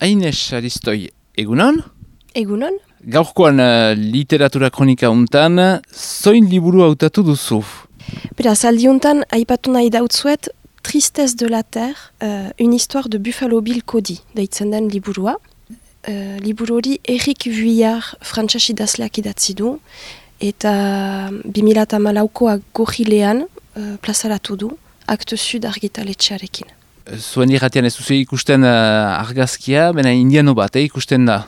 Aines Aristoi, egunon? Egunon? Gaurkoan uh, literatura kronika untan, zoin liburu hautatu duzu? Beraz, aldi untan, aipatu nahi dautzuet, Tristesse de la Terre, uh, une histoire de Buffalo Bill Cody, deitzen den liburua. Uh, liburu hori Erik Vuillard frantxas idazleak idatzi du, eta 2008koa gohilean uh, plazaratu du, akte sud argitaletxearekin. Zuen irratian ez duzu ikusten uh, argazkia, bena indiano bat, eh, ikusten da?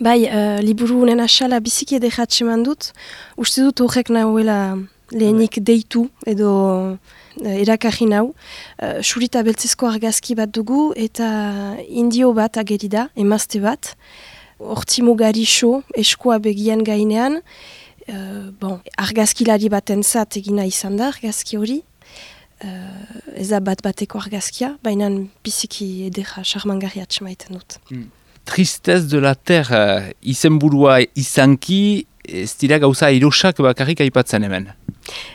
Bai, uh, liburu honen asala biziki edekatxe dut, uste dut horrek nahuela lehenik deitu edo uh, erakarri nahu. Uh, surita beltzezko argazki bat dugu eta indio bat ageri da, emazte bat. Hortzi mugari so, eskua begian gainean. Uh, bon, argazkilari baten zat egina izan da argazki hori uh, ez da bat bateko argazkia, baina biziki edera charmangarri atxemaiten dut. Mm. Tristez de la Terre uh, izenburua izanki, ez dira gauza irosak bakarrik aipatzen hemen.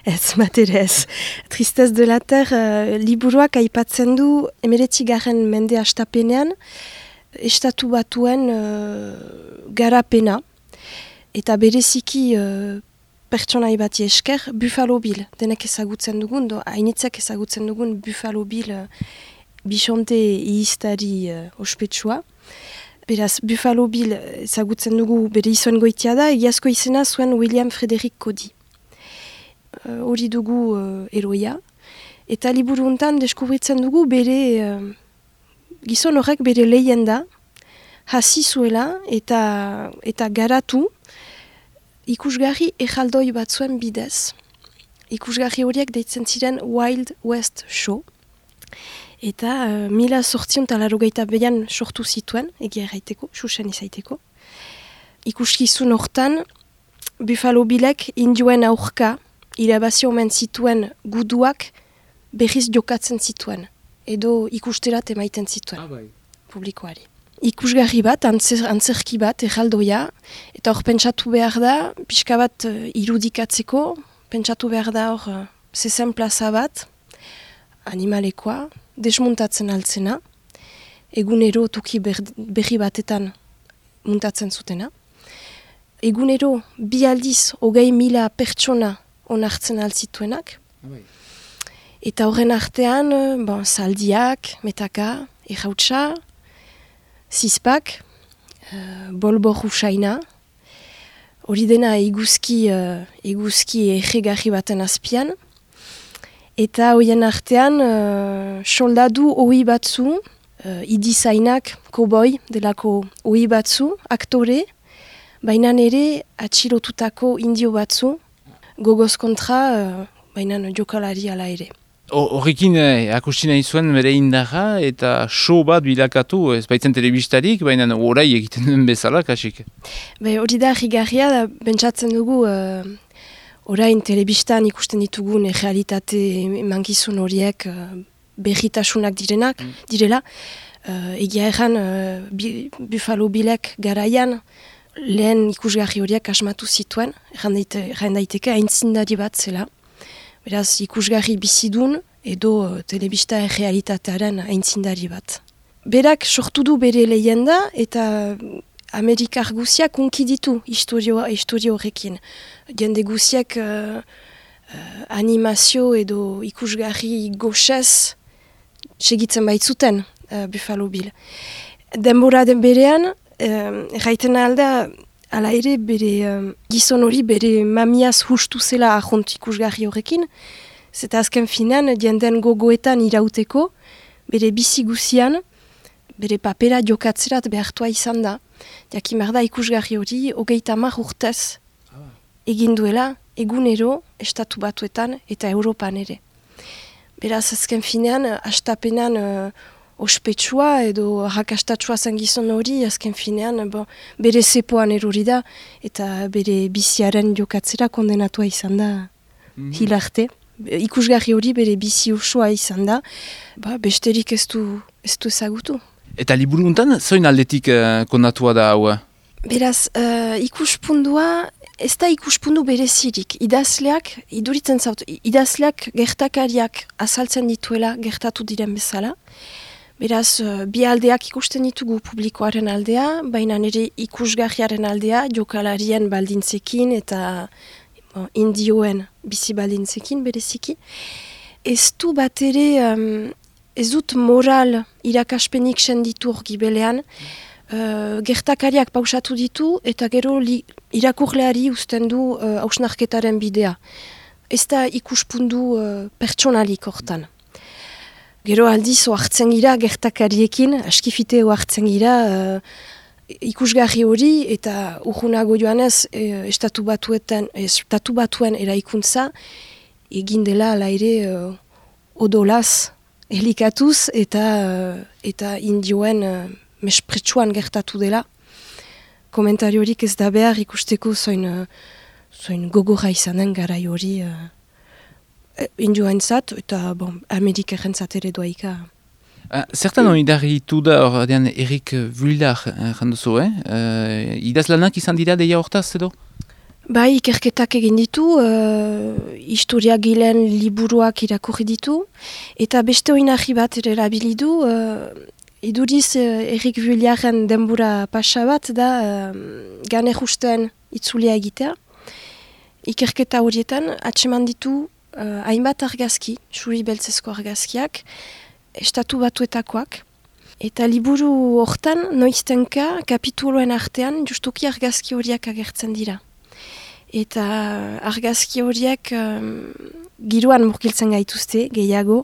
Ez, matere ez. Tristez de la Terre uh, liburuak aipatzen du emeretzi garen mende astapenean, estatu batuen uh, garapena, eta bereziki uh, pertsonai bati esker, Buffalo Bill, denek ezagutzen dugun, do, hainitzak ezagutzen dugun Buffalo Bill uh, bisonte ihistari uh, ospetsua. Beraz, Buffalo Bill ezagutzen dugu bere izuen goitia da, egiazko izena zuen William Frederick Cody. Hori uh, dugu uh, eroia. Eta liburu untan deskubritzen dugu bere uh, gizon horrek bere lehien da, hasi zuela eta, eta garatu, ikusgarri ejaldoi bat zuen bidez. Ikusgarri horiek deitzen ziren Wild West Show. Eta uh, mila sortzion talaro gaita behan sortu zituen, egia erraiteko, susen izaiteko. Ikuskizun hortan, Buffalo Bilek indioen aurka, irabazio omen zituen guduak berriz jokatzen zituen. Edo ikusterat emaiten zituen, ah, bai. publikoari ikusgarri bat, antzer, antzerki bat, erraldoia, eta hor pentsatu behar da, pixka bat uh, irudikatzeko, pentsatu behar da hor uh, zezen plaza bat, animalekoa, desmuntatzen altzena, egunero tuki berri batetan muntatzen zutena. Egunero bi aldiz hogei mila pertsona onartzen altzituenak. Bai. Eta horren artean, uh, bon, saldiak, metaka, errautsa, zizpak, uh, bolbor usaina, hori dena iguzki, uh, iguzki egegarri baten azpian, eta hoien artean uh, soldadu ohi batzu, uh, idizainak, koboi, delako ohi batzu, aktore, baina ere atxilotutako indio batzu, gogoz kontra, uh, baina jokalari ala ere. Horrekin eh, akusti nahi zuen bere indarra eta show bat bilakatu, ez baitzen telebistarik, baina orai egiten den bezala, kasik? Be, hori da, rigarria, da, bentsatzen dugu, uh, orain telebistan ikusten ditugun realitate mangizun horiek uh, berritasunak direnak, mm. direla. Uh, egia erran, uh, Buffalo Bilek garaian, lehen ikusgarri horiek asmatu zituen, erran daiteke, aintzindari bat zela. Beraz, ikusgarri bizidun edo uh, telebista errealitatearen aintzindari bat. Berak sortu du bere lehenda eta Amerikar guziak unki ditu historio horrekin. Jende guziak uh, animazio edo ikusgarri goxez segitzen baitzuten uh, Buffalo Bill. Denbora den berean, uh, alda, Hala ere, bere um, gizon hori, bere mamiaz justu zela ahont ikusgarri horrekin, zeta azken finan, dienden gogoetan irauteko, bere bizi guzian, bere papera jokatzerat behartua izan da. Jakimar da ikusgarri hori, hogeita mar urtez, ah. egin duela, egunero, estatu batuetan eta Europan ere. Beraz, azken finean, astapenan uh, ospetsua edo rakastatsua zen gizon hori, azken finean, bo, bere zepoan erori da, eta bere biziaren jokatzera kondenatua izan da mm -hmm. hilarte. Ikusgarri hori bere bizi osoa izan da, ba, besterik ez du, ez du ezagutu. Eta liburu untan, zoin aldetik uh, kondatua da hau? Beraz, uh, ikuspundua, ez da ikuspundu berezirik. Idazleak, iduritzen zaut, idazleak gertakariak azaltzen dituela gertatu diren bezala, Beraz, uh, bi aldeak ikusten ditugu publikoaren aldea, baina nire ikusgarriaren aldea, jokalarien baldintzekin eta bon, indioen bizi baldintzekin bereziki. Ez du bat ere, um, ez dut moral irakaspenik senditu gibelean, uh, gertakariak pausatu ditu eta gero li, irakurleari usten du uh, hausnarketaren bidea. Ez da ikuspundu uh, pertsonalik hortan. Gero aldiz oartzen gira gertakariekin, askifite oartzen gira uh, ikusgarri hori eta urgunago joanez uh, estatu, batuetan, estatu batuen eraikuntza egin dela ala ere uh, odolaz helikatuz eta, eta indioen mespretsuan gertatu dela. Komentariorik ez da behar ikusteko zoin, zoin gogorra izanen gara hori uh, indioen zat, eta bon, Amerikaren zat ere doaika. Uh, zertan hori darri ditu da hor dean Erik Vuldar janduzo, eh? Uh, idaz lanak izan dira deia hortaz edo? Bai, ikerketak egin ditu, uh, historia gilen liburuak irakurri ditu, eta beste hori nahi bat ere erabilidu, uh, Iduriz, eh, Erik Vuliaren denbura pasa bat da eh, gane justen itzulia egitea. Ikerketa horietan, atseman ditu eh, hainbat argazki, suri beltzezko argazkiak, estatu batuetakoak. Eta liburu hortan, noiztenka, kapituloen artean, justuki argazki horiak agertzen dira. Eta argazki horiek um, giroan murkiltzen gaituzte, gehiago,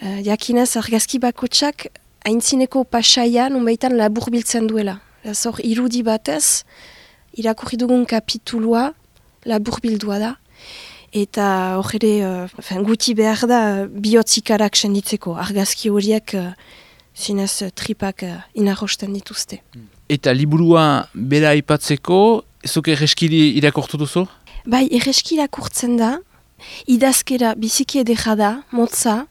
uh, jakinez argazki bakotsak haintzineko pasaia nunbaitan labur biltzen duela. Zor, irudi batez, irakurri dugun kapitulua labur bildua da. Eta hor ere, uh, guti behar da, bihotzikarak senditzeko. Argazki horiek, uh, zinez, tripak uh, inarrosten dituzte. Eta liburua bera ipatzeko, ezok erreskiri irakortu duzu? Bai, erreski irakurtzen da, idazkera biziki edera da, motza,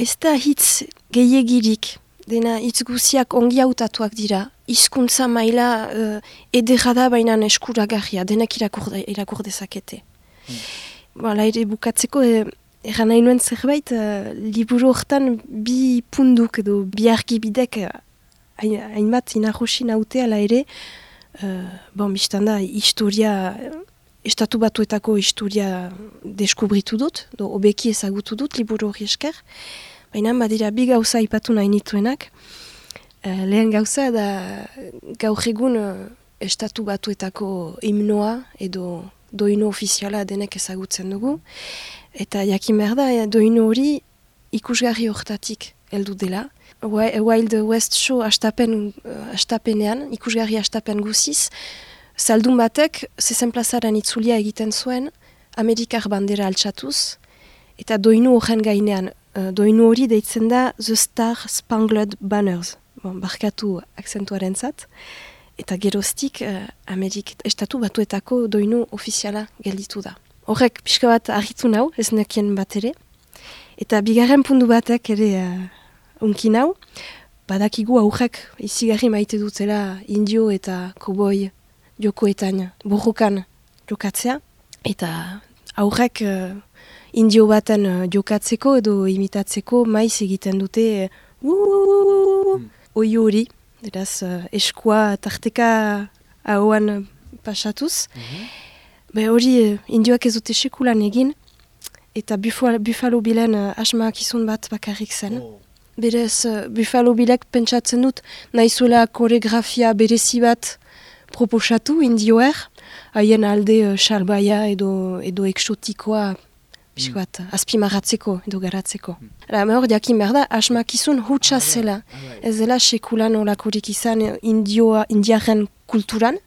ez da hitz gehiagirik dena itzguziak ongi hautatuak dira. Hizkuntza maila uh, edera da baina eskuragarria, denak irakur dezakete. Hmm. Ere bukatzeko, e, erran nahi nuen zerbait, uh, liburu hortan bi punduk edo bi argibidek hainbat inarrosi naute ala ere, uh, bon, biztan da, historia, estatu batuetako historia deskubritu dut, do, obeki ezagutu dut liburu hori esker, Baina badira bi gauza ipatu nahi nituenak. Uh, lehen gauza da gaur egun uh, estatu batuetako himnoa edo doino ofiziala denek ezagutzen dugu. Eta jakin behar da, eh, doino hori ikusgarri hortatik heldu dela. Wild West Show astapen, uh, astapenean, ikusgarri astapen guziz, zaldun batek, zezen plazaren itzulia egiten zuen, Amerikar bandera altxatuz, eta doinu horren gainean uh, doinu hori deitzen da The Star Spangled Banners, bon, barkatu akzentuaren zat, eta geroztik uh, Amerik estatu batuetako doinu ofiziala gelditu da. Horrek pixka bat argitu nau, ez nekien bat ere, eta bigarren pundu batek ere uh, unkin hau, badakigu aurrek izigarri maite dutela indio eta koboi jokoetan, burrukan jokatzea, eta aurrek indio baten uh, jokatzeko edo imitatzeko maiz egiten dute uh, oi hori, eraz uh, eskua tarteka hauan pasatuz. Mm Be hori uh, indioak ez dute sekulan egin, eta bufalo, bilen uh, asmak izun bat bakarrik zen. Oh. Berez, uh, bufalo bilek pentsatzen dut, nahizuela koreografia berezi bat proposatu indioer, haien alde uh, salbaia edo, edo eksotikoa Mm. azpimaratzeko edo garatzeko. Mm. hor, diakin behar da, asmakizun hutsa zela. Ez dela sekulan olakorik izan indioa, indiaren kulturan,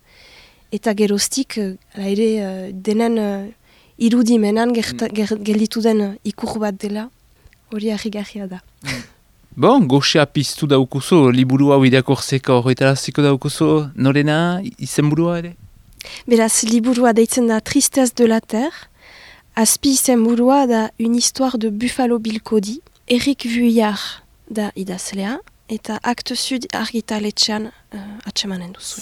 eta geroztik, uh, ere, uh, denen uh, irudimenan mm. gelditu den ikur bat dela, hori ahigarria da. Bon, goxea piztu daukuzu, liburu hau irakorzeko horretaraziko daukuzu, norena, izenburua ere? Beraz, liburua deitzen da Tristez de la Terre, Azpi izenburua da une histoire de Buffalo Bill Cody, Eric Vuillard da idazlea, eta Acte Sud argitaletxean uh, atsemanen duzu.